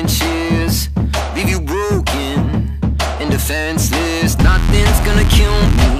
trenches Leave you broken and defenseless. Nothing's gonna kill me.